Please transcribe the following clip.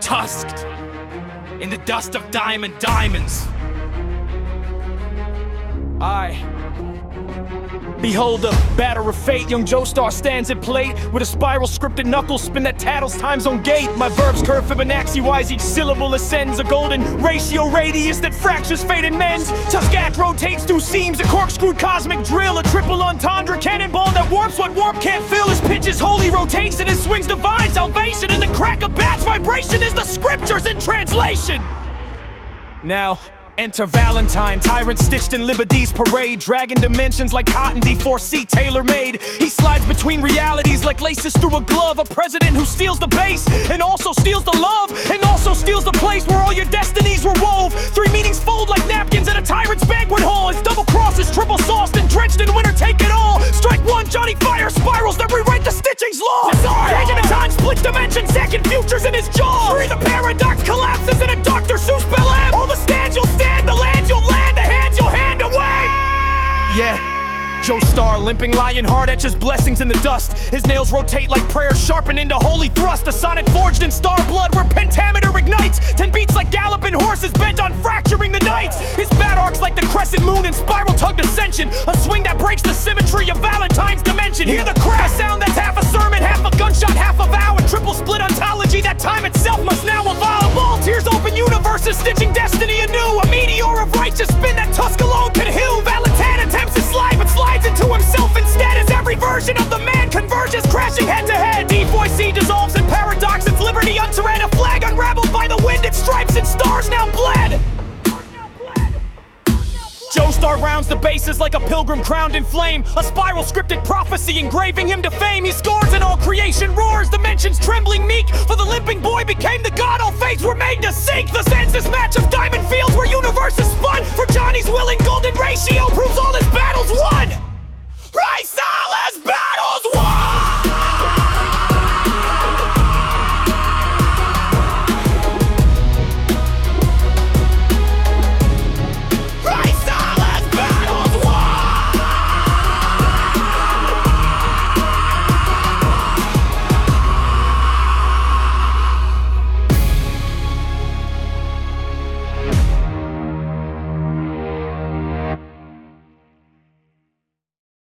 Tusked in the dust of diamond diamonds. I Behold the batter of fate. Young Joestar stands at plate with a spiral scripted knuckle spin that tattles time's own gate. My verbs curve Fibonacci wise, each syllable ascends a golden ratio radius that fractures fate and mends. Tusk Act rotates through seams, a corkscrew cosmic drill, a triple entendre cannonball that warps what warp can't fill. His pitches holy rotation, his swings divine salvation, and the crack of bat's vibration is the scriptures in translation. Now. Enter Valentine, tyrant stitched in Liberty's parade, dragging dimensions like cotton D4C tailor made. He slides between realities like laces through a glove. A president who steals the base and also steals the love, and also steals the place where all your destinies were wove. Three meanings fold like napkins at a tyrant's banquet hall. His double crosses, triple sauced and drenched in winter, take it all. Strike one, Johnny Fire spirals that rewrite the stitching's law. Dragon in time, split dimension, second futures in his jaw. Three, the paradox collapses in a Dr. Seuss Joestar, limping lion heart etches blessings in the dust. His nails rotate like prayers sharpened into holy thrust. A sonnet forged in star blood where pentameter ignites. Ten beats like galloping horses bent on fracturing the nights. His bat arcs like the crescent moon in spiral tugged ascension. A swing that breaks the symmetry of Valentine's dimension. Hear the crash sound that's half a sermon, half a gunshot, half a vow. A triple split ontology that time itself must now evolve. All tears open universes, stitching destiny anew. A meteor of righteous spin that version of the man converges, crashing head to head. D4C dissolves in paradox, its liberty untered. A flag unraveled by the wind, its stripes and stars now bled. Joestar rounds the bases like a pilgrim crowned in flame. A spiral scripted prophecy engraving him to fame. He scores and all creation roars, dimensions trembling meek. For the limping boy became the god all fates were made to seek. The census match of diamond fields where universes spun. For Johnny's willing golden ratio proves all Let's!